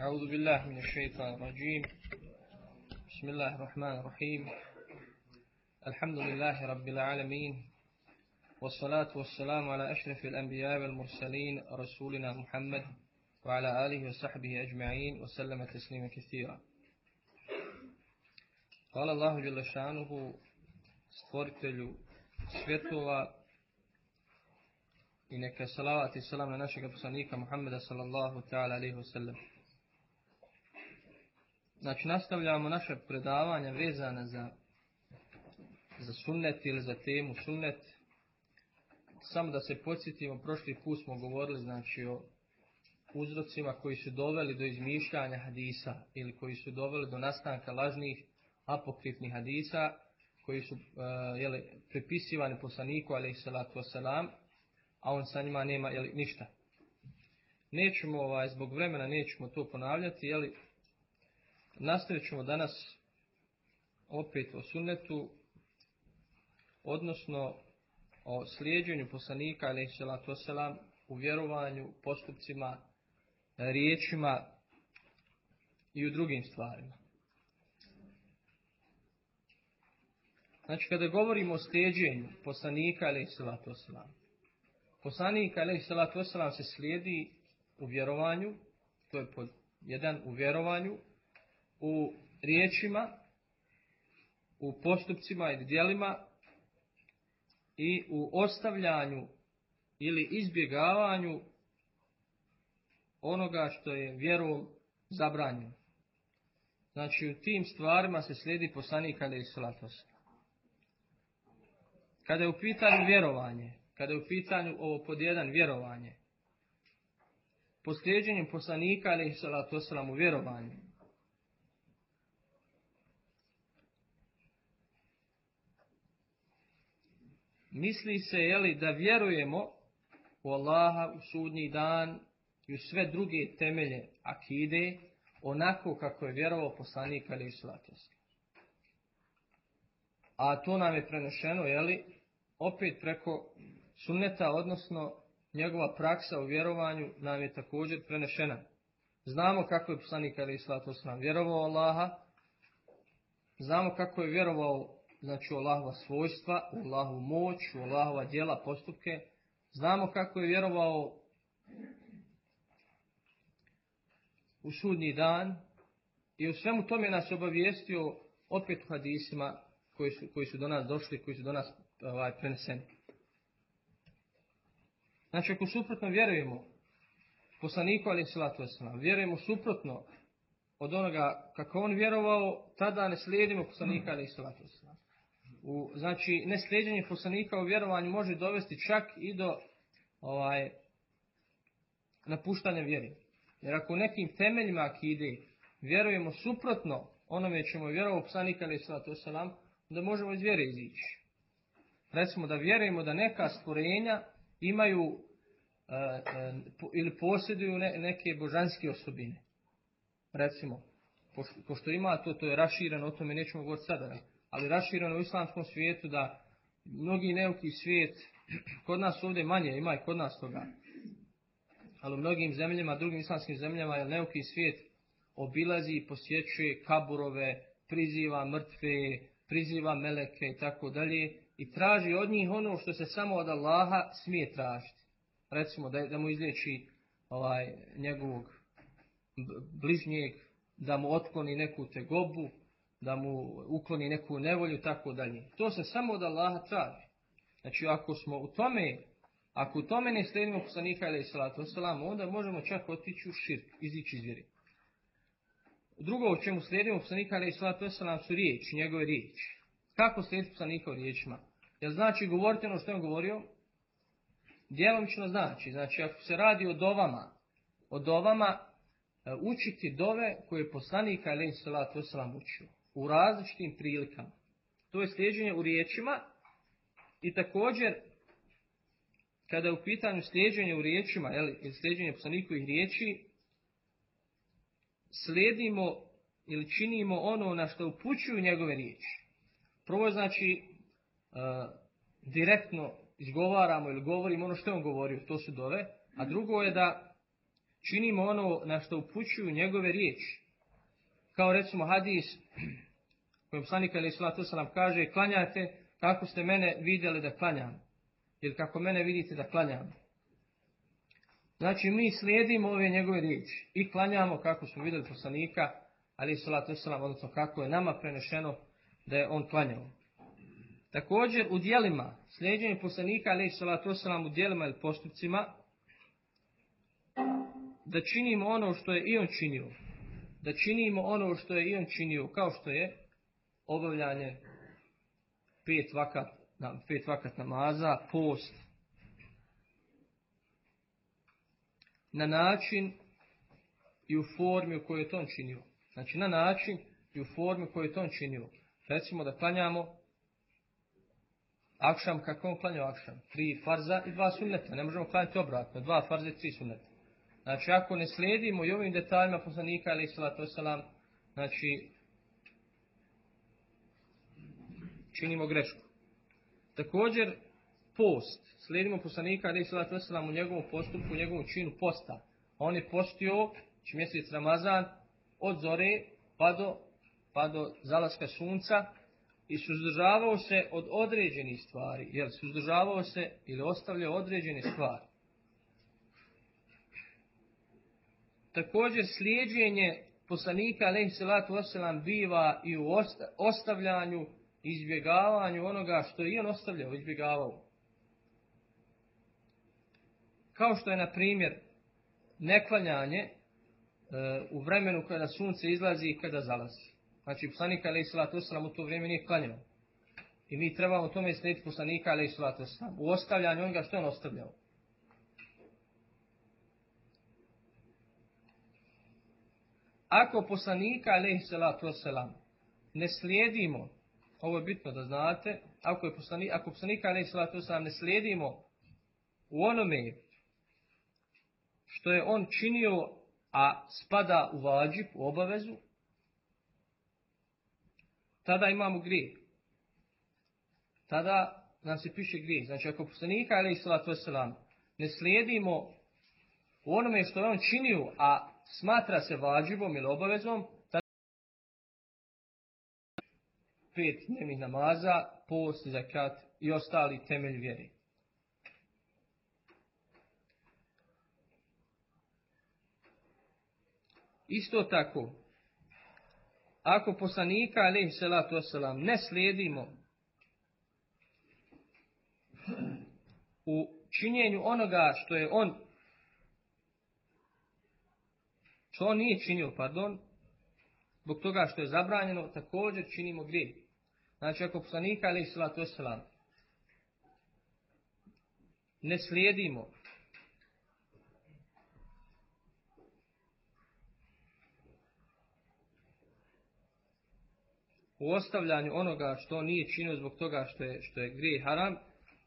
أعوذ بالله من الشيطان الرجيم. بسم الله الرحمن الرحيم. الحمد لله رب العالمين والصلاة والسلام على أشرف الأنبياء والمرسلين رسولنا محمد وعلى آله وصحبه أجمعين وسلم تسليما كثيرا. قال الله جل شأنه stvoritelju svjetova i neka salavat i salam na našeg poslanika Muhammeda sallallahu ta'ala. Znači nastavljamo naše predavanja vezana za, za sunnet ili za temu sunnet. Samo da se podsjetimo, prošli put smo govorili znači o uzrocima koji su doveli do izmišljanja hadisa ili koji su doveli do nastanka lažnih apokrifnih hadisa koji su uh, jeli, prepisivani poslaniku alaihi salatu wasalam, a on sa njima nema jeli, ništa. Nećemo, ovaj, zbog vremena nećemo to ponavljati, jeli, nastavit ćemo danas opet o sunnetu, odnosno o slijedženju poslanika salatu wasalam u vjerovanju, postupcima, riječima i u drugim stvarima. Znači, kada govorimo o slijedženju poslanika, alaih salatu wasalam, poslanika, alaih salatu wasalam, se slijedi u vjerovanju, to je pod jedan, u vjerovanju, u riječima, u postupcima i djelima i u ostavljanju ili izbjegavanju onoga što je vjerom zabranjeno. Znači, u tim stvarima se slijedi poslanika, alaih salatu wasalam. Kada je u pitanju vjerovanje, kada je u pitanju ovo pod jedan vjerovanje, posljeđenjem poslanika, ali salatu u vjerovanju, misli se, jeli, da vjerujemo u Allaha, u sudnji dan i u sve druge temelje akide, onako kako je vjerovao poslanik, ali. A to nam je prenešeno, jeli, opet preko sunneta, odnosno njegova praksa u vjerovanju nam je također prenešena. Znamo kako je poslanik Ali Islatu Osram vjerovao Allaha, znamo kako je vjerovao znači u Allahova svojstva, u Allahovu moć, u Allahova djela, postupke, znamo kako je vjerovao u sudnji dan i u svemu tome nas obavijestio opet u hadisima koji su, koji su do nas došli, koji su do nas ovaj, preneseni. Znači, ako suprotno vjerujemo poslaniku, ali salatu wasalam, vjerujemo suprotno od onoga kako on vjerovao, tada ne slijedimo poslanika, ali salatu wasalam. U, znači, neslijedjenje poslanika u vjerovanju može dovesti čak i do ovaj, napuštanja vjeri. Jer ako u nekim temeljima akide vjerujemo suprotno onome čemu je vjerovao poslanika, ali salatu wasalam, da možemo iz vjere izići. Recimo da vjerujemo da neka stvorenja imaju uh, uh, ili posjeduju ne, neke božanske osobine. Recimo, pošto, pošto ima to, to je rašireno, o tome nećemo govoriti sada, ali rašireno u islamskom svijetu da mnogi neuki svijet, kod nas ovdje manje, ima i kod nas toga, ali u mnogim zemljama, drugim islamskim zemljama, je neuki svijet obilazi i posjećuje kaburove, priziva mrtve, priziva meleke i tako dalje i traži od njih ono što se samo od Allaha smije tražiti. Recimo da, da mu izliječi ovaj, njegovog bližnjeg, da mu otkloni neku tegobu, da mu ukloni neku nevolju tako dalje. To se samo od Allaha traži. Znači ako smo u tome, ako u tome ne slijedimo poslanika ili salatu wasalam, onda možemo čak otići u širk, izići iz vjeri. Drugo u čemu slijedimo poslanika ali salatu wasalam su riječi, njegove riječi. Kako slijediti poslanika u riječima? Jel znači govoriti ono što je on govorio? Djelomično znači. Znači ako se radi o dovama, o dovama učiti dove koje je poslanika ali salatu wasalam učio. U različitim prilikama. To je slijeđenje u riječima i također kada je u pitanju slijeđenje u riječima, ili slijeđenje poslanikovih riječi, slijedimo ili činimo ono na što upućuju njegove riječi. Prvo znači uh, direktno izgovaramo ili govorimo ono što je on govorio, to su dove, a drugo je da činimo ono na što upućuju njegove riječi. Kao recimo hadis kojem poslanik ali to nam kaže klanjate kako ste mene vidjeli da klanjam. Ili kako mene vidite da klanjam. Znači mi slijedimo ove njegove riječi i klanjamo kako smo vidjeli poslanika ali salatu selam, odnosno kako je nama prenešeno da je on klanjao. Također u dijelima, slijedjenje poslanika ali salatu u dijelima ili postupcima, da činimo ono što je i on činio. Da činimo ono što je i on činio, kao što je obavljanje pet vakat, pet vakat namaza, post, na način i u formi u kojoj je to on činio. Znači na način i u formi u kojoj je to on činio. Recimo da klanjamo akšam kako on klanjao akšam. Tri farza i dva sunneta. Ne možemo klanjati obratno. Dva farza i tri sunneta. Znači ako ne slijedimo i ovim detaljima poslanika ali salatu salam, znači činimo grešku. Također post. Slijedimo poslanika ali u njegovom postupku, u njegovom činu posta. On je postio znači mjesec Ramazan od zore pa do, pa do zalaska sunca i suzdržavao se od određenih stvari. Jer suzdržavao se ili ostavljao određene stvari. Također slijedjenje poslanika alaihi salatu biva i u ostavljanju izbjegavanju onoga što je i on ostavljao, izbjegavao. Kao što je, na primjer, neklanjanje e, u vremenu kada sunce izlazi i kada zalazi. Znači, poslanika alaih wasalam u to vrijeme nije klanjao. I mi trebamo tome slijediti poslanika alaih wasalam. U ostavljanju onoga što je on ostavljao. Ako poslanika alaih salatu ne slijedimo ovo je bitno da znate, ako, je poslanik, ako poslanika alaih salatu ne slijedimo u onome što je on činio, a spada u vađib, u obavezu, tada imamo grije. Tada nam se piše grije. Znači ako poslanika alaih salatu ne slijedimo u onome što je on činio, a smatra se vađibom ili obavezom, pet dnevnih namaza, post, zakat i ostali temelj vjeri. Isto tako, ako poslanika alaih salatu wasalam ne slijedimo u činjenju onoga što je on što on nije činio, pardon, zbog toga što je zabranjeno, također činimo grijeh. Znači ako poslanika alaih salatu wasalam ne slijedimo u ostavljanju onoga što nije činio zbog toga što je, što je grije haram,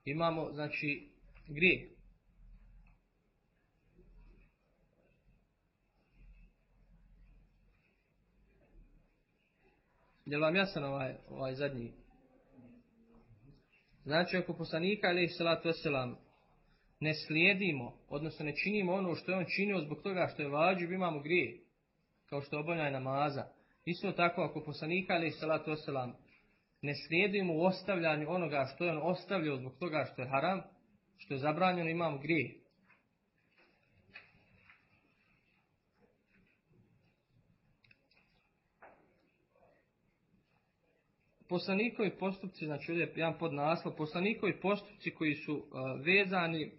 imamo znači grije. Je vam jasan ovaj, ovaj zadnji? Znači ako poslanika alaih salatu wasalam ne slijedimo, odnosno ne činimo ono što je on činio zbog toga što je vađib, imamo grije. Kao što obavljaj namaza. Isto tako ako poslanika alaih salatu wasalam ne slijedimo u ostavljanju onoga što je on ostavljao zbog toga što je haram, što je zabranjeno, imamo grije. Poslanikovi postupci, znači ovdje je jedan podnaslov, poslanikovi postupci koji su vezani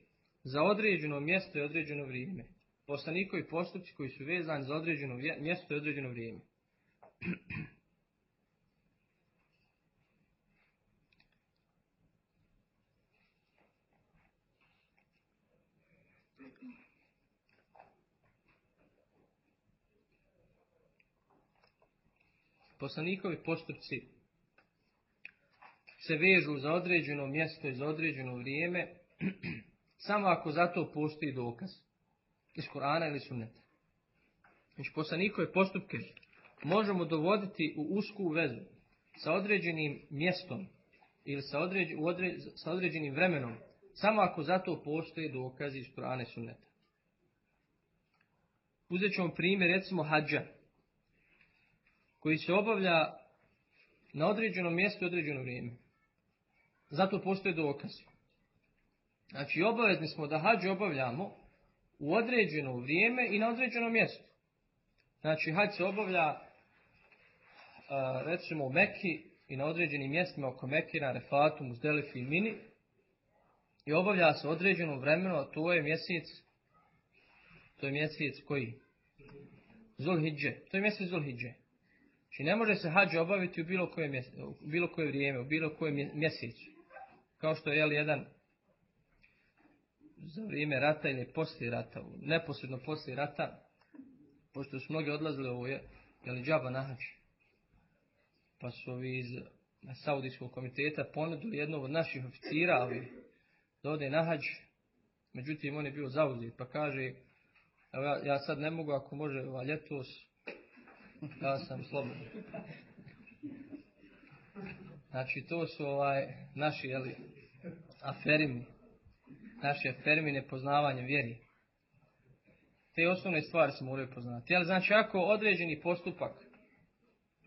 za određeno mjesto i određeno vrijeme. Poslanikovi postupci koji su vezani za određeno mjesto i određeno vrijeme. Poslanikovi postupci se vežu za određeno mjesto i za određeno vrijeme, samo ako za to postoji dokaz. Iz Korana ili Sunneta. Znači, poslanikove postupke možemo dovoditi u usku vezu sa određenim mjestom ili sa, sa određenim vremenom, samo ako za to postoji dokazi iz Korana i Sunneta. uzet ćemo primjer recimo hađa, koji se obavlja na određenom mjestu i određeno vrijeme. Zato postoje dokaz. Znači, obavezni smo da hađ obavljamo u određeno vrijeme i na određenom mjestu. Znači, hađ se obavlja recimo u Meki i na određenim mjestima oko Meki, na Refatu, Muzdelifi i Mini i obavlja se određeno vremenu, a to je mjesec to je mjesec koji? Zulhidže. To je mjesec Zulhidže. Znači ne može se hađ obaviti u bilo koje, u bilo koje vrijeme, u bilo kojem mjesecu. Kao što je jel, jedan za vrijeme rata ili poslije rata, neposredno poslije rata, pošto su mnogi odlazili ovo je, jel, džaba na hađ. Pa su ovi iz Saudijskog komiteta ponudili jednog od naših oficira, ali da ode na hađ, međutim on je bio zauzet, pa kaže, ja, ja sad ne mogu ako može ova ljetos, ja sam slobodan. Znači to su ovaj, naši jeli, aferimi, naše aferimi nepoznavanje vjeri. Te osnovne stvari se moraju poznati. Ali znači ako određeni postupak,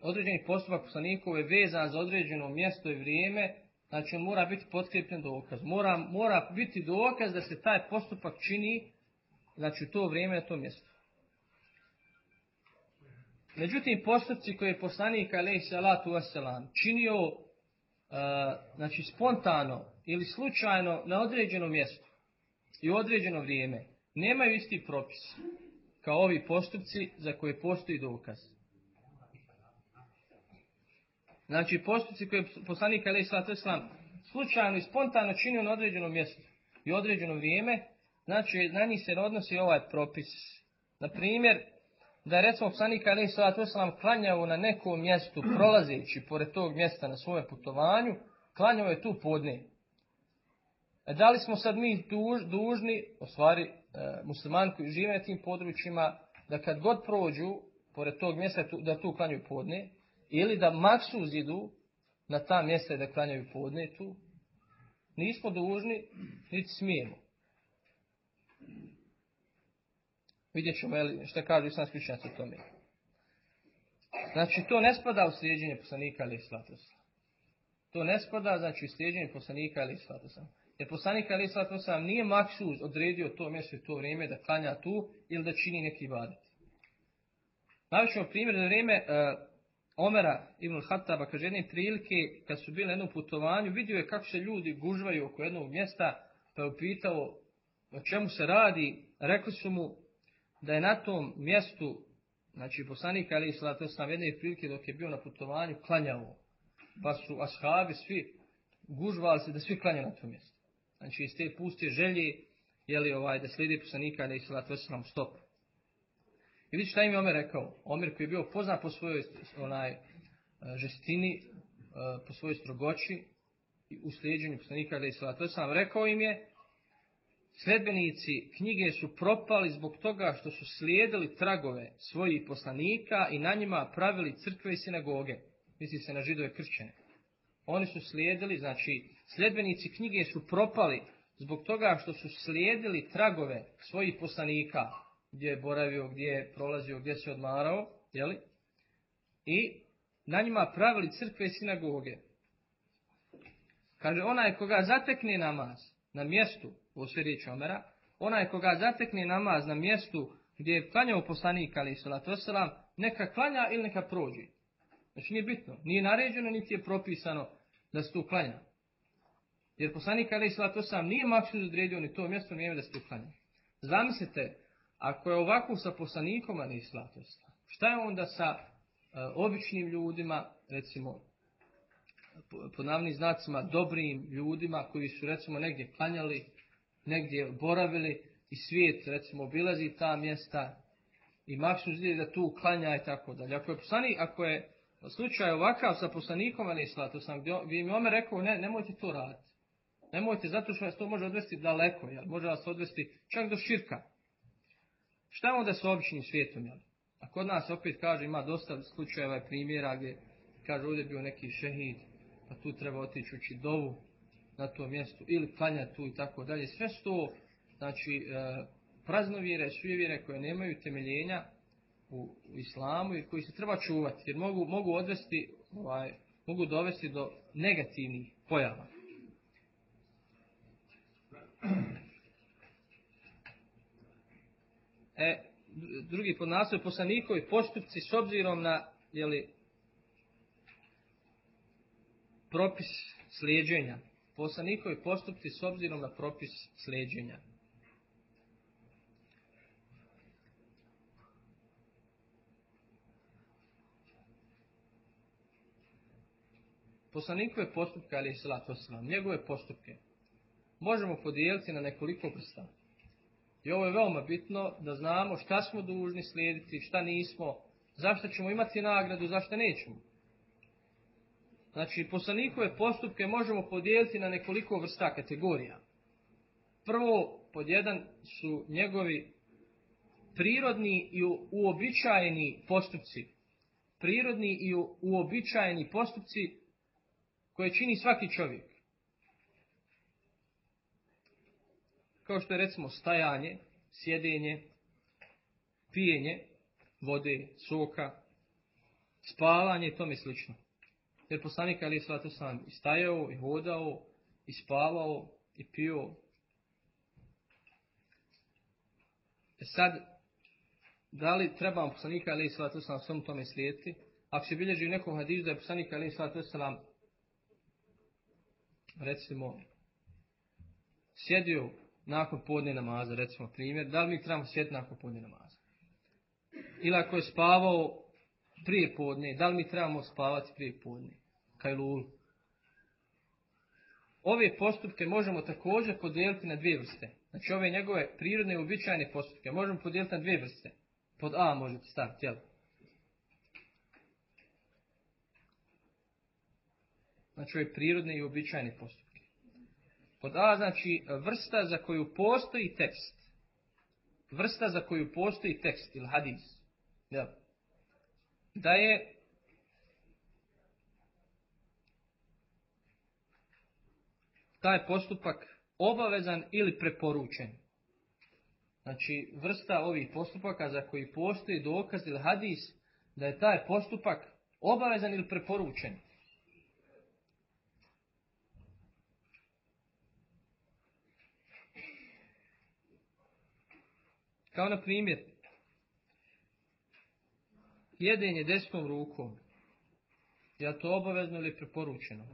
određeni postupak poslanikov je vezan za određeno mjesto i vrijeme, znači on mora biti potkrijepljen dokaz. Mora, mora biti dokaz da se taj postupak čini znači to vrijeme na to mjesto. Međutim, postupci koje je poslanik alaih salatu wasalam činio znači spontano ili slučajno na određenom mjestu i u određeno vrijeme nemaju isti propis kao ovi postupci za koje postoji dokaz. Znači postupci koje je poslanik salatu wasalam slučajno i spontano činio na određenom mjestu i određeno vrijeme Znači, na njih se odnosi ovaj propis. Na primjer, da je recimo psanik Ali Salatu klanjao na nekom mjestu, prolazeći pored tog mjesta na svojem putovanju, klanjao je tu podne. E, da li smo sad mi duž, dužni, u stvari e, muslimani koji žive na tim područjima, da kad god prođu pored tog mjesta da tu klanjaju podne, ili da maksuz idu na ta mjesta da klanjaju podne tu, nismo dužni, niti smijemo. Vidjet ćemo što kažu islamski učenjaci o tome. Znači, to ne spada u slijedženje poslanika ali slatosa. To ne spada, znači, u slijedženje poslanika ali slatosa. Jer poslanik ali slatosa nije maksuz odredio to mjesto i to vrijeme da klanja tu ili da čini neki vadet. Navićemo primjer za vrijeme uh, Omera ibn Hattaba, kaže jedne prilike, kad su bili na jednom putovanju, vidio je kako se ljudi gužvaju oko jednog mjesta, pa je upitao o čemu se radi, rekli su mu da je na tom mjestu, znači poslanik Ali Islata sam jedne prilike dok je bio na putovanju klanjao. Pa su ashabi svi gužvali se da svi klanjaju na tom mjestu. Znači iz te puste želje jeli ovaj, da slijedi poslanika Ali Islata sam stop. I vidite šta im je Omer rekao. Omer koji je bio poznat po svojoj onaj, žestini, po svojoj strogoći u slijedženju poslanika Ali Islata sam rekao im je Sledbenici knjige su propali zbog toga što su slijedili tragove svojih poslanika i na njima pravili crkve i sinagoge. Misli se na židove kršćane. Oni su slijedili, znači, sledbenici knjige su propali zbog toga što su slijedili tragove svojih poslanika, gdje je boravio, gdje je prolazio, gdje se odmarao, jeli? I na njima pravili crkve i sinagoge. Kaže, onaj koga zatekne namaz na mjestu u riječi Omera, onaj koga zatekne namaz na mjestu gdje je klanjao poslanik ali salatu neka klanja ili neka prođe. Znači nije bitno, nije naređeno niti je propisano da se tu klanja. Jer poslanik ali salatu wasalam nije maksud odredio ni to mjesto nije da se tu klanja. Zamislite, ako je ovako sa poslanikom ali salatu šta je onda sa uh, običnim ljudima, recimo po navnim znacima dobrim ljudima koji su recimo negdje klanjali negdje boravili i svijet, recimo, obilazi ta mjesta i maksu zidi da tu klanja i tako dalje. Ako je poslanik, ako je slučaj ovakav sa poslanikom, ali to sam bi mi ome rekao, ne, nemojte to raditi. Nemojte, zato što vas to može odvesti daleko, jel? može vas odvesti čak do širka. Šta je onda sa običnim svijetom, jel? A kod nas opet kaže, ima dosta slučajeva i primjera gdje kaže ovdje bio neki šehid, pa tu treba otići ući dovu, na tom mjestu ili klanja tu i tako dalje. Sve što znači e, praznovjere, sujevjere koje nemaju temeljenja u, islamu i koji se treba čuvati jer mogu, mogu odvesti, ovaj, mogu dovesti do negativnih pojava. E, drugi podnaslov poslanikovi postupci s obzirom na jeli, propis slijeđenja. Poslanikovi postupci s obzirom na propis slijeđenja. Poslanikove postupke, ali i salatu njegove postupke, možemo podijeliti na nekoliko vrsta. I ovo je veoma bitno da znamo šta smo dužni slijediti, šta nismo, zašto ćemo imati nagradu, zašto nećemo. Znači, poslanikove postupke možemo podijeliti na nekoliko vrsta kategorija. Prvo, pod jedan su njegovi prirodni i uobičajeni postupci. Prirodni i uobičajeni postupci koje čini svaki čovjek. Kao što je recimo stajanje, sjedenje, pijenje vode, soka, spavanje i tome slično. Jer poslanik Ali Slatu sam i stajao, i hodao, i spavao, i pio. E sad, da li trebamo poslanika Ali Slatu sam svom tome slijediti? Ako se bilježi u nekom hadisu da je poslanik Ali Slatu sam recimo sjedio nakon podne namaza, recimo primjer, da li mi trebamo sjediti nakon podne namaza? Ili ako je spavao prije podne, da li mi trebamo spavati prije podne? Kajlul. Ove postupke možemo također podijeliti na dvije vrste. Znači ove njegove prirodne i uobičajene postupke možemo podijeliti na dvije vrste. Pod A možete staviti, jel? Znači ove prirodne i običajne postupke. Pod A znači vrsta za koju postoji tekst. Vrsta za koju postoji tekst ili hadis. Da je taj postupak obavezan ili preporučen. Znači vrsta ovih postupaka za koji postoji dokaz ili hadis da je taj postupak obavezan ili preporučen. Kao na primjer, jedenje desnom rukom. Je to obavezno ili preporučeno?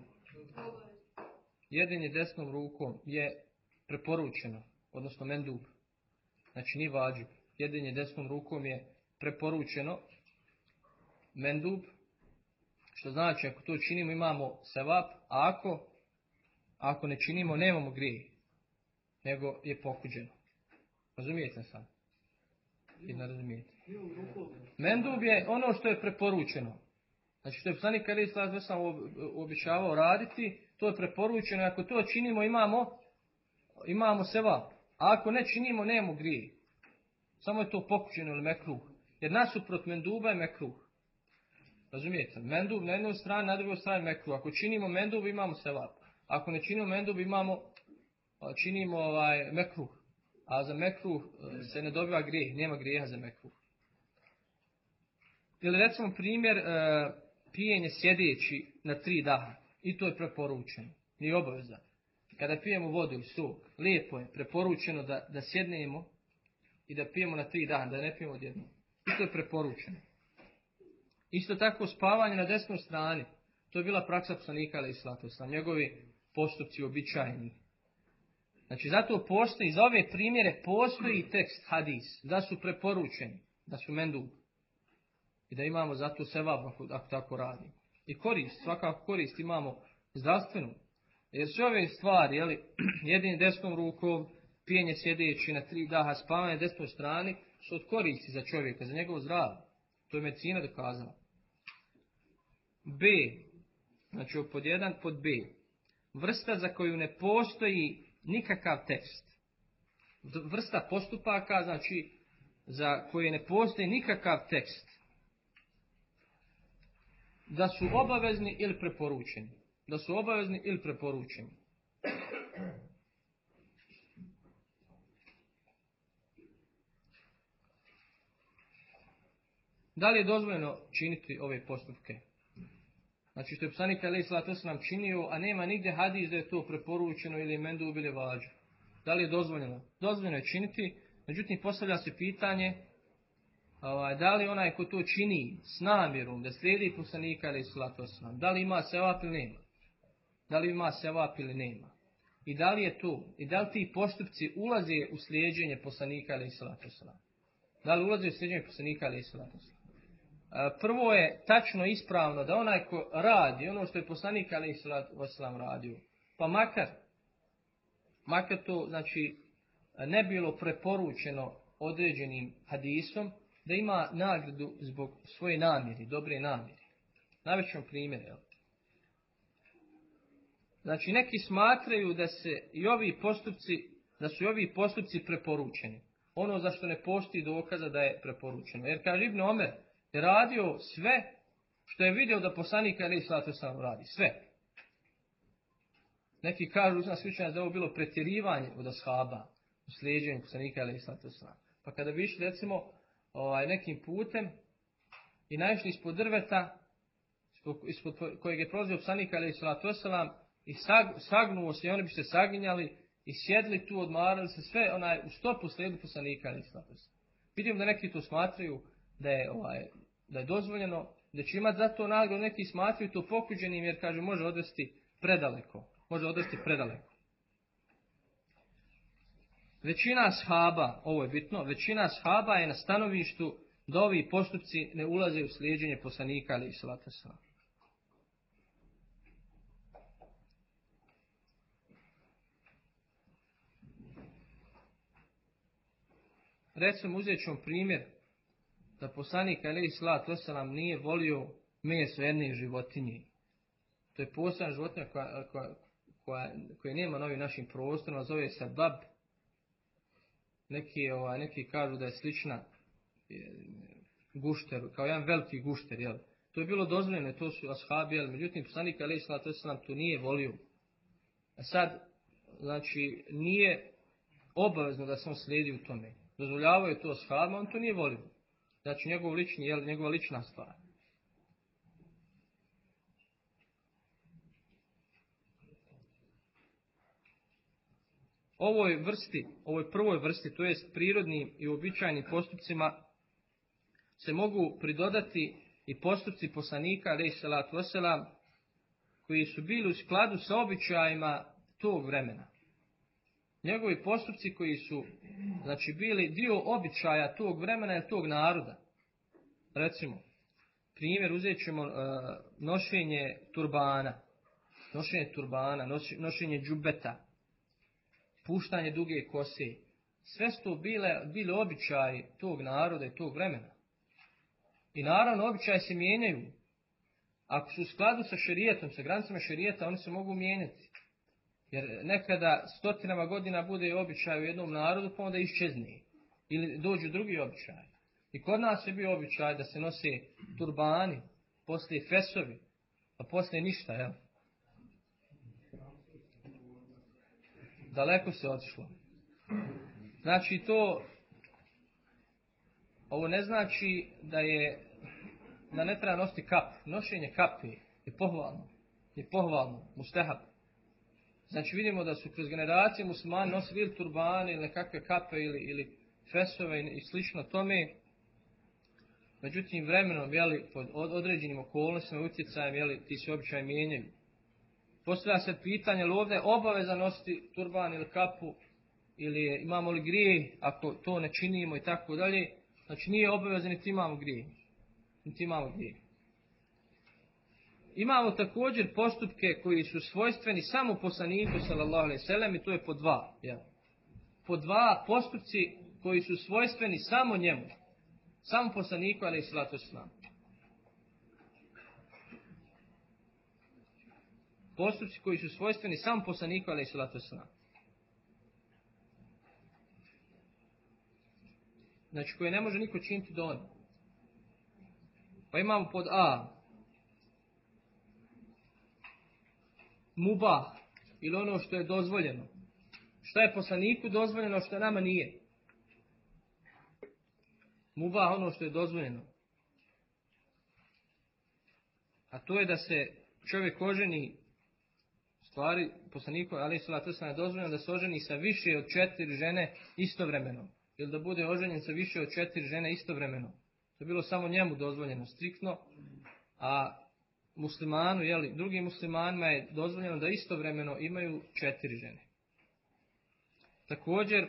Jedenje desnom rukom je preporučeno, odnosno mendub. Znači ni vađu. Jedenje desnom rukom je preporučeno mendub, što znači ako to činimo imamo sevap, a ako, ako ne činimo nemamo grije, nego je pokuđeno. Razumijete sam? i ne razumijete. Mendub je ono što je preporučeno. Znači što je poslanik je sam običavao raditi, to je preporučeno. Ako to činimo imamo, imamo seva. A ako ne činimo, nemamo grije. Samo je to pokućeno ili mekruh. Jer nasuprot menduba je mekruh. Razumijete? Mendub na jednoj strani, na drugoj strani mekruh. Ako činimo mendub, imamo seva. Ako ne činimo mendub, imamo, činimo ovaj, mekruh. A za mekruh e, se ne dobiva grijeh, nema grijeha za mekruh. Ili recimo primjer e, pijenje sjedeći na tri daha. I to je preporučeno. Nije obaveza. Kada pijemo vodu i sok, lijepo je preporučeno da, da sjednemo i da pijemo na tri daha, da ne pijemo odjedno. I to je preporučeno. Isto tako spavanje na desnoj strani. To je bila praksa psanika ali i njegovi postupci običajni. Znači zato postoji, za ove primjere postoji tekst hadis, da su preporučeni, da su mendu. I da imamo zato sevab ako, ako tako radi. I korist, svakako korist imamo zdravstvenu. Jer sve ove stvari, jeli, jedin desnom rukom, pijenje sjedeći na tri daha, spavanje desnoj strani, su od koristi za čovjeka, za njegovo zdravlje. To je medicina dokazala. B, znači pod jedan, pod B. Vrsta za koju ne postoji nikakav tekst. Vrsta postupaka, znači, za koje ne postoji nikakav tekst da su obavezni ili preporučeni. Da su obavezni ili preporučeni. Da li je dozvoljeno činiti ove postupke? Znači što je psanik Ali to nam činio, a nema nigdje hadis da je to preporučeno ili mendu ubili vađu. Da li je dozvoljeno? Dozvoljeno je činiti, međutim postavlja se pitanje da li onaj ko to čini s namjerom da slijedi poslanika ili slatu da li ima sevap ili nema? Da li ima sevap ili nema? I da li je to, i da li ti postupci ulaze u slijeđenje poslanika ili salatu Da li ulaze u slijeđenje poslanika ili salatu Prvo je tačno ispravno da onaj ko radi ono što je poslanik ali salatu radio, pa makar, makar to znači ne bilo preporučeno određenim hadisom, da ima nagradu zbog svoje namjeri, dobre namjeri. Najvećom primjer, jel? Znači, neki smatraju da se i ovi postupci, da su i ovi postupci preporučeni. Ono za što ne postoji dokaza da je preporučeno. Jer kaže Ibn Omer je radio sve što je vidio da poslanik Ali Islatu sam radi. Sve. Neki kažu uzna slučajna da je ovo bilo pretjerivanje od ashaba u slijeđenju poslanika Ali Islatu Pa kada bi išli recimo ovaj, nekim putem i naišli ispod drveta ispod kojeg je prolazio Ali Islatu i sagnuo se i oni bi se saginjali i sjedli tu, odmarali se sve onaj u stopu slijedu poslanika ali Vidim da neki to smatraju da je, ovaj, da je dozvoljeno, da će imati zato nagradu, neki smatraju to pokuđenim jer kaže može odvesti predaleko. Može odvesti predaleko. Većina shaba, ovo je bitno, većina shaba je na stanovištu da ovi postupci ne ulaze u slijeđenje poslanika ali i Recimo uzet ću primjer da poslanik Ali Slat nam nije volio meso jedne životinje. To je posebna životinja koja, koja, koja, koja nema na ovim našim prostorima, zove se bab. Neki, ovaj, neki kažu da je slična gušteru, kao jedan veliki gušter, jel? To je bilo dozvoljeno, to su ashabi, jel? Međutim, poslanik Ali Slat nam to nije volio. A sad, znači, nije obavezno da se on slijedi u tome dozvoljavaju to shabima, on to nije volio. Znači njegov lični, jel, njegova lična stvar. Ovoj vrsti, ovoj prvoj vrsti, to jest prirodnim i uobičajenim postupcima, se mogu pridodati i postupci poslanika, alaih salatu koji su bili u skladu sa običajima tog vremena. Njegovi postupci koji su znači bili dio običaja tog vremena i tog naroda. Recimo, primjer uzet ćemo uh, nošenje turbana, nošenje turbana, nošenje džubeta, puštanje duge kose. Sve su to bile, bile običaji tog naroda i tog vremena. I naravno običaji se mijenjaju. Ako su u skladu sa šerijetom, sa granicama šerijeta, oni se mogu mijenjati. Jer nekada stotinama godina bude običaj u jednom narodu, pa onda iščezne. Ili dođu drugi običaj. I kod nas je bio običaj da se nose turbani, poslije fesovi, a poslije ništa, jel? Daleko se otišlo. Znači to, ovo ne znači da je, da ne treba nositi kap. Nošenje kapi je pohvalno. Je pohvalno, mustahab. Znači vidimo da su kroz generacije muslimani nosili ili turbane ili nekakve kape ili, ili fesove i slično tome. Međutim, vremenom, jeli, pod određenim okolnostima utjecajem, jeli, ti se običaj mijenjaju. Postavlja se pitanje, li ovdje obaveza nositi turban ili kapu, ili imamo li grije ako to ne činimo i tako dalje. Znači nije obaveza niti imamo grije. Niti imamo grije. Imamo također postupke koji su svojstveni samo poslaniku sallallahu alejhi ve i to je po dva, ja. Po dva postupci koji su svojstveni samo njemu. Samo poslaniku alejhi salatu Postupci koji su svojstveni samo poslaniku alejhi salatu Znači koje ne može niko činiti do on. Pa imamo pod A mubah ili ono što je dozvoljeno. Šta je poslaniku dozvoljeno, što nama nije. Mubah ono što je dozvoljeno. a to je da se čovjek oženi stvari, poslaniku ali salatu je dozvoljeno da se oženi sa više od četiri žene istovremeno. Ili da bude oženjen sa više od četiri žene istovremeno. To je bilo samo njemu dozvoljeno striktno, a muslimanu, jeli, drugim muslimanima je dozvoljeno da istovremeno imaju četiri žene. Također,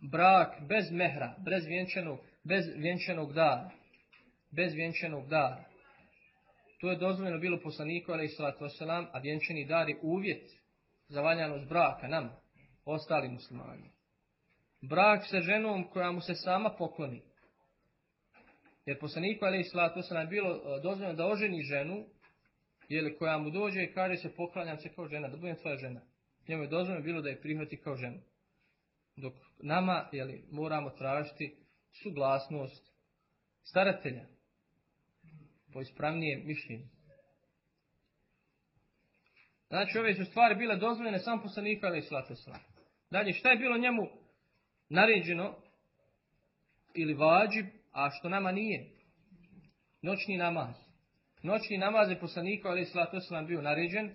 brak bez mehra, bez vjenčanog, bez vjenčanog dara, bez vjenčanog dara. To je dozvoljeno bilo poslaniku, ali i wasalam, a vjenčani dar je uvjet za valjanost braka nama, ostali muslimani. Brak sa ženom koja mu se sama pokloni. Jer poslaniku, ali i je bilo e, dozvoljeno da oženi ženu, jeli, koja mu dođe i kaže se poklanjam se kao žena, da budem tvoja žena. Njemu je dozvoljeno bilo da je prihvati kao ženu. Dok nama jeli, moramo tražiti suglasnost staratelja po ispravnijem mišljenju. Znači ove su stvari bile dozvoljene sam poslanika ali i Dalje, šta je bilo njemu naređeno ili vađib, a što nama nije? Noćni namaz. Noćni namaz je poslanika ali i bio naređen,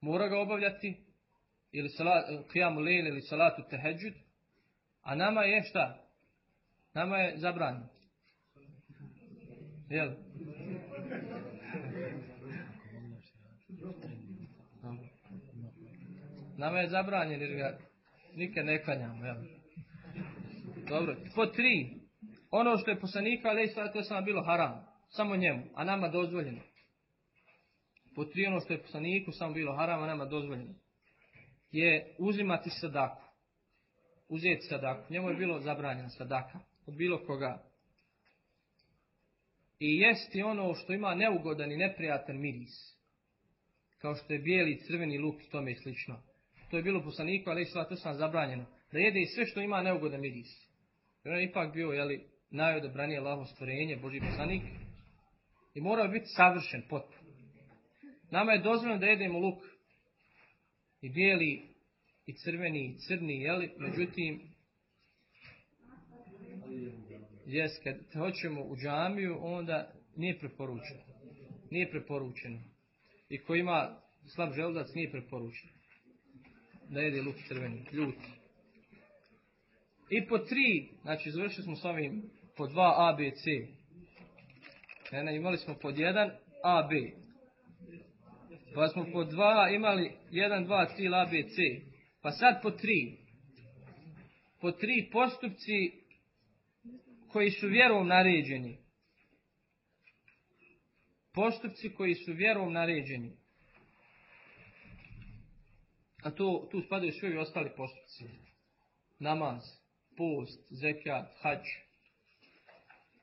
mora ga obavljati, ili qiyamu lejl ili salatu teheđud, a nama je šta? Nama je zabranjeno. Jel? Nama je zabranjen jer ga nikad ne klanjamo. Jel? Dobro. Po tri. Ono što je poslanika, ali to sam bilo haram. Samo njemu, a nama dozvoljeno. Po tri ono što je poslaniku samo bilo haram, a nama dozvoljeno. Je uzimati sadaku. Uzeti sadaku. Njemu je bilo zabranjeno sadaka. Od bilo koga i jesti ono što ima neugodan i neprijatan miris. Kao što je bijeli i crveni luk i tome slično. To je bilo poslaniku, ali to sam zabranjeno. Da jede i sve što ima neugodan miris. Jer on je ipak bio, jeli, najodobranije lavo stvorenje, Boži poslanik. I mora biti savršen, potpuno. Nama je dozvoljeno da jedemo luk. I bijeli, i crveni, i crni, jeli, međutim, Jes, kad hoćemo u džamiju, onda nije preporučeno. Nije preporučeno. I ko ima slab želudac, nije preporučeno. Da jede luk crveni, ljuti. I po tri, znači završili smo s ovim po dva A, B, C. Ne, imali smo pod jedan A, B. Pa smo po dva imali jedan, dva, tri, A, B, C. Pa sad po tri. Po tri postupci koji su vjerom naređeni. Postupci koji su vjerom naređeni. A tu, tu spadaju svi ostali postupci. Namaz, post, zekat, hađ,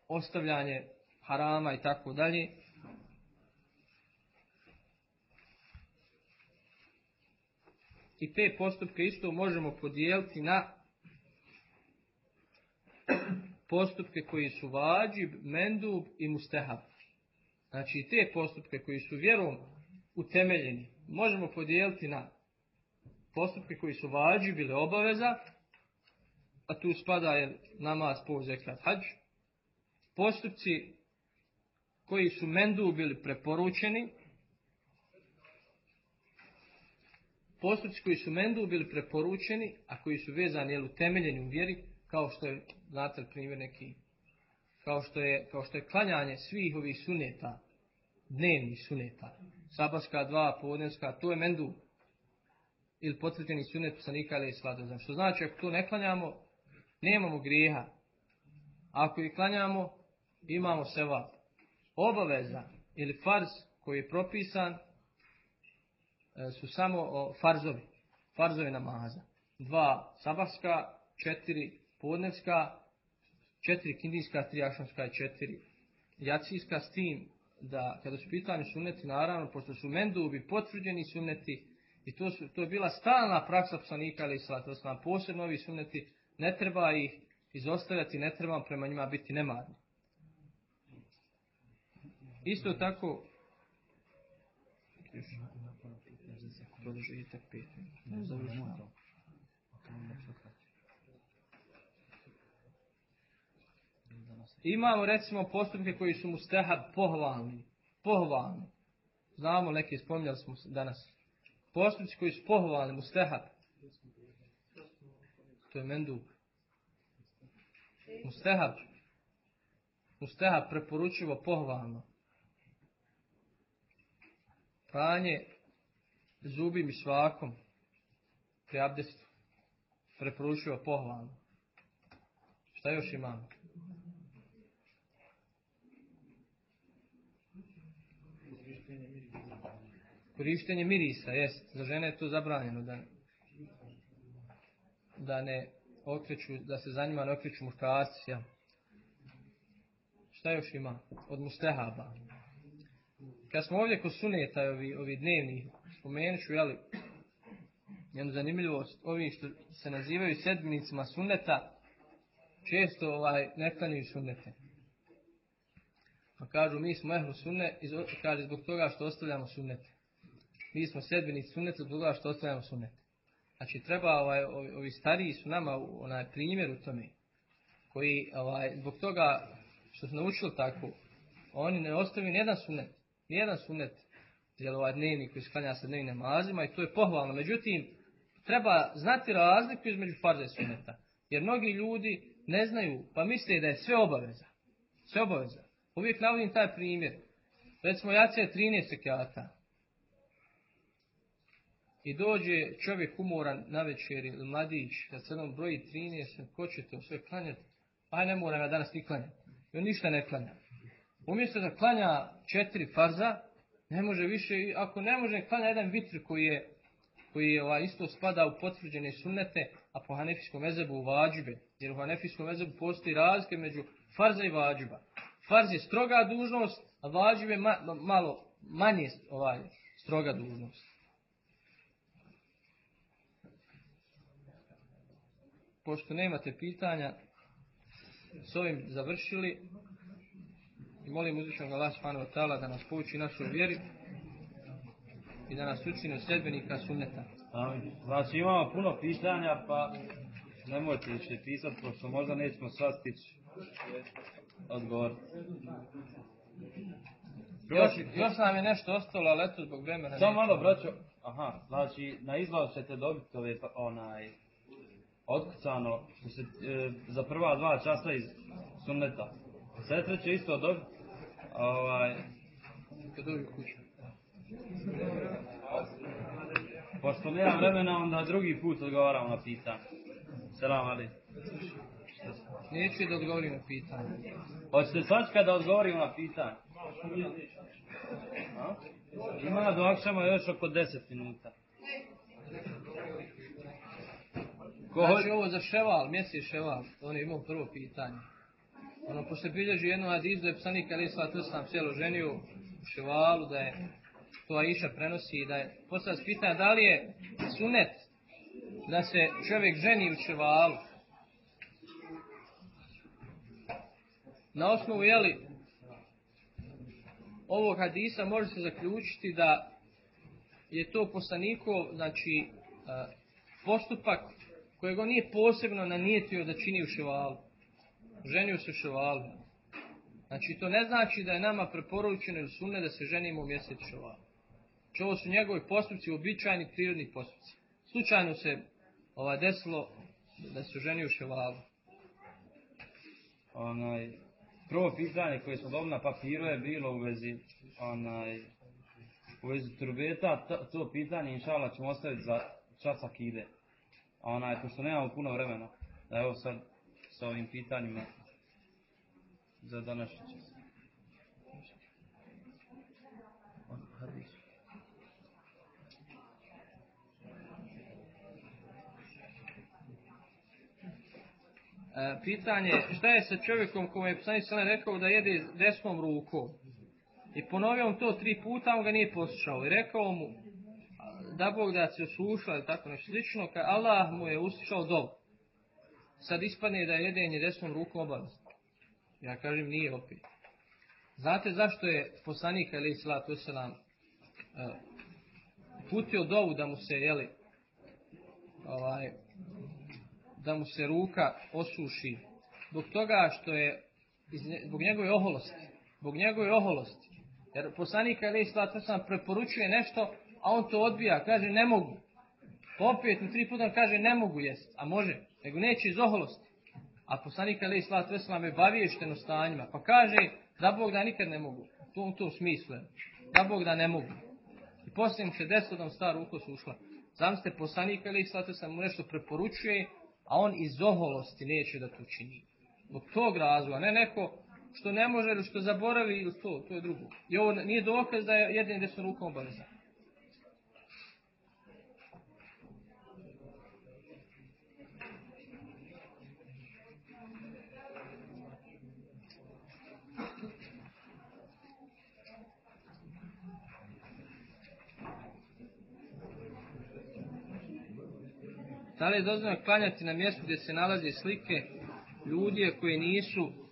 ostavljanje harama i tako dalje. I te postupke isto možemo podijeliti na postupke koji su vađib, mendub i mustehab. Znači te postupke koji su vjerom utemeljeni možemo podijeliti na postupke koji su vađib ili obaveza, a tu spada je namaz po zekat hađ. Postupci koji su mendub bili preporučeni, postupci koji su mendu bili preporučeni, a koji su vezani jel, utemeljeni u vjeri, kao što je, znate primjer neki, kao što je, kao što je klanjanje svih ovih suneta, dnevnih suneta, sabarska dva, podnevska, to je mendu, ili potvrđeni sunet poslanika ili sladozam. Što znači, ako to ne klanjamo, nemamo grijeha. Ako ih klanjamo, imamo seva. Obaveza ili farz koji je propisan e, su samo farzovi. Farzovi namaza. Dva sabahska, četiri podnevska, četiri kindijska, tri akšamska i četiri jacijska, s tim da kada su pitani sunneti, naravno, pošto su mendubi potvrđeni sunneti, i to, su, to je bila stalna praksa psanika ali i posebno ovi sunneti, ne treba ih izostavljati, ne treba prema njima biti nemarni. Isto tako, Imamo recimo postupke koji su mu stehab pohvalni. pohvalni. Znamo neke, spominjali smo danas. Postupci koji su pohvalni, mustehab. To je mendub. Mustehab. Mustehab preporučivo pohvalno. Pranje zubi mi svakom pri abdestu. Preporučivo pohvalno. Šta još imamo? Korištenje mirisa, jest. Za žene je to zabranjeno da, da ne okreću, da se za njima ne okreću muškarci. Ja. Šta još ima? Od mustehaba. Kad smo ovdje kod suneta ovi, ovi dnevni, spomenut ću, jeli, jednu zanimljivost, ovi što se nazivaju sedminicima sunneta, često ovaj, ne klanjuju sunnete. Pa kažu, mi smo ehlu sunne, kaže, zbog toga što ostavljamo sunnete. Mi smo sedbenici sunneta zbog toga što ostavljamo sunnete. Znači, treba, ovaj, ovi, stariji su nama onaj primjer u tome, koji, ovaj, zbog toga što su naučili tako, oni ne ostavljaju nijedan sunnet, nijedan sunnet, jer ovaj dnevnik koji sklanja sa dnevnim namazima i to je pohvalno. Međutim, treba znati razliku između farza i sunneta. Jer mnogi ljudi ne znaju, pa misle da je sve obaveza. Sve obaveza. Uvijek navodim taj primjer. Recimo, jacija je 13 sekata. I dođe čovjek umoran na večer ili mladić, kad se jednom broji 13, ko će to sve klanjati? Aj ne moram ja danas ni klanjati. I on ništa ne klanja. Umjesto da klanja četiri farza, ne može više, ako ne može klanja jedan vitr koji je koji je ovaj, isto spada u potvrđene sunnete, a po hanefijskom vezebu u vađibe. Jer u hanefijskom vezebu postoji razlike među farza i vađiba. Farz je stroga dužnost, a vađiv je ma, malo manje ovaj, stroga dužnost. Pošto nemate pitanja, s ovim završili. I molim uzvišnog Allah subhanahu wa da nas pouči našoj vjeri i da nas učini od sljedbenika sunneta. Znači imamo puno pitanja, pa nemojte više pisati, pošto možda nećemo sva stići odgovor. Još, još nam je nešto ostalo, ali eto zbog vremena. Samo malo, braćo. Aha, znači na izlaz ćete dobiti ove, onaj, otkucano, što se, e, za prva dva časa iz sunneta. Sestre će isto dobiti, ovaj, Kad kuću. pošto nema vremena, onda drugi put odgovaramo na pitanje. Selam ali. Neću da odgovorim na pitanje. Hoćete sačka da odgovorimo na pitanje? Ima do akšama još oko 10 minuta. Ko Znači ovo za ševal, mjesec ševal, on je imao prvo pitanje. Ono, pošto bilježi jednu adizu da je psanik Ali Slat Islam sjelo ženio u ševalu, da je to Aisha prenosi i da je posljedno pitanje da li je sunet da se čovjek ženi u ševalu. Na osnovu, jeli, ovog hadisa može se zaključiti da je to poslanikov, znači, a, postupak kojeg on nije posebno nanijetio da čini u ševalu. Ženio se u ševalu. Znači, to ne znači da je nama preporučeno ili sunne da se ženimo u mjesec ševalu. Znači, ovo su njegovi postupci, običajni prirodni postupci. Slučajno se ova desilo da se ženio u ševalu. Onaj, prvo pitanje koje smo dobili na papiru je bilo u vezi onaj, u vezi turbeta, to, to pitanje inšala ćemo ostaviti za čas akide. Onaj, pošto nemamo puno vremena, evo sad sa ovim pitanjima za današnji čas. E, pitanje, šta je sa čovjekom kome je poslanik sellem rekao da jede desnom rukom? I ponovio on to tri puta, on ga nije poslušao. I rekao mu, da Bog da se osušla ili tako nešto slično, kad Allah mu je uslušao dov. Sad ispadne da je jedenje desnom rukom obavezno. Ja kažem, nije opet. Znate zašto je poslanik ali salatu wasalam putio dovu da mu se, jeli, ovaj, da mu se ruka osuši. Zbog toga što je, zbog njegove oholosti, zbog njegove oholosti, Jer poslanik Ali Slatu sam preporučuje nešto, a on to odbija, kaže ne mogu. Opet u tri puta kaže ne mogu jest, a može, nego neće iz oholosti. A poslanik Ali Slatu sam je baviješten stanjima, pa kaže da Bog da nikad ne mogu. To u tom smislu. je. Da Bog da ne mogu. I poslije mu se desilo da mu stara uko su ušla. Zamislite, poslanik Ali Slatu sam mu nešto preporučuje, a on iz oholosti neće da to čini. Zbog tog razloga, ne neko što ne može ili što zaboravi ili to, to je drugo. I ovo nije dokaz da je jednim desnom rukom obavezan. Da li je dozvoljeno klanjati na mjestu gdje se nalaze slike ljudi koji nisu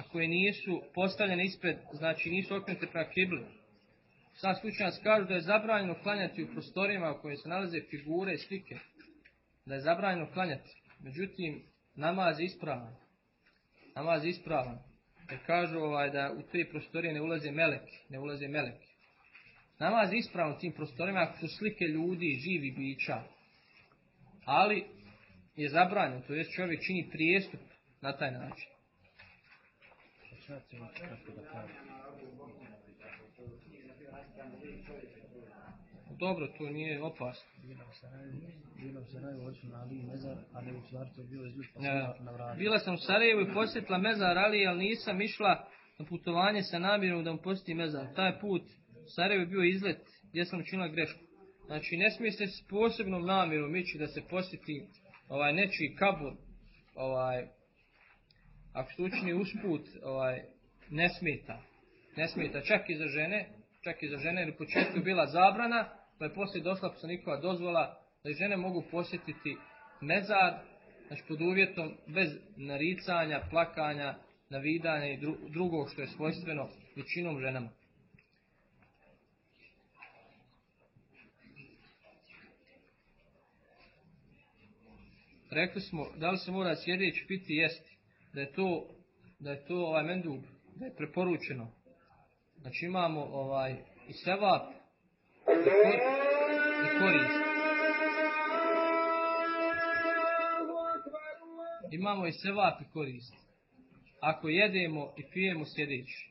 a koje nisu postavljene ispred, znači nisu okrenute prema kibli. Sad slučajnac kažu da je zabranjeno klanjati u prostorijama u kojima se nalaze figure i slike. Da je zabranjeno klanjati. Međutim, namaz je ispravan. Namaz je ispravan. Jer kažu ovaj, da u te prostorije ne ulaze meleki. Ne ulaze meleki. Namaz je ispravan u tim prostorima ako su slike ljudi, živi bića. Ali je zabranjeno, to jest čovjek čini prijestup na taj način. Dobro, to nije opasno. Bila sam u Sarajevu i posjetila mezar Ali, ali nisam išla na putovanje sa namjerom da mu posjeti mezar. Taj put u Sarajevu je bio izlet gdje sam učinila grešku. Znači, ne smije se s posebnom namjerom ići da se posjeti ovaj, nečiji kabur, ovaj, ako se učini usput, ovaj, ne smeta. Ne smeta, čak i za žene, čak i za žene, jer u početku bila zabrana, pa je poslije došla poslanikova dozvola da žene mogu posjetiti mezar, znači pod uvjetom bez naricanja, plakanja, navidanja i dru- drugog što je svojstveno većinom ženama. Rekli smo, da li se mora sjedeći piti jesti, da je to, da je to ovaj mendub, da je preporučeno. Znači imamo ovaj i sevap i, kor, korist. Imamo i sevap i korist. Ako jedemo i pijemo sjedeći.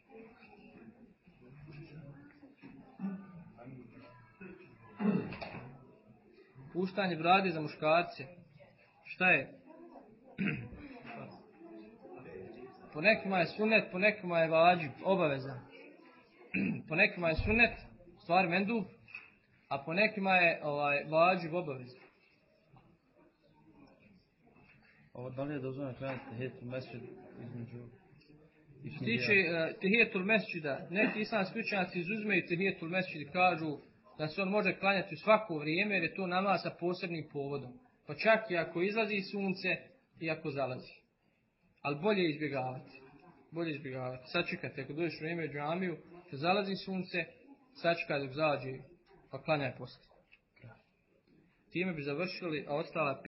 Puštanje brade za muškarce. Šta je? Po nekima je sunet, po nekima je vađib, obaveza. po nekima je sunet, stvar mendu, a po nekima je ovaj, vađib obaveza. Ovo, da li je dozvoljeno klanjati tehijetu mesečid između... Što tiče uh, tehijetul mesčida, neki islamski učenjaci izuzmeju tehijetul mesčid i kažu da se on može klanjati u svako vrijeme jer je to namaz sa posebnim povodom. Pa čak i ako izlazi sunce i ako zalazi. Ali bolje je izbjegavati. Bolje je izbjegavati. Sačekajte, ako dođeš vrijeme u džamiju, što zalazi sunce, sačekaj dok zađe, pa klanjaj poslije. Time bi završili, a ostala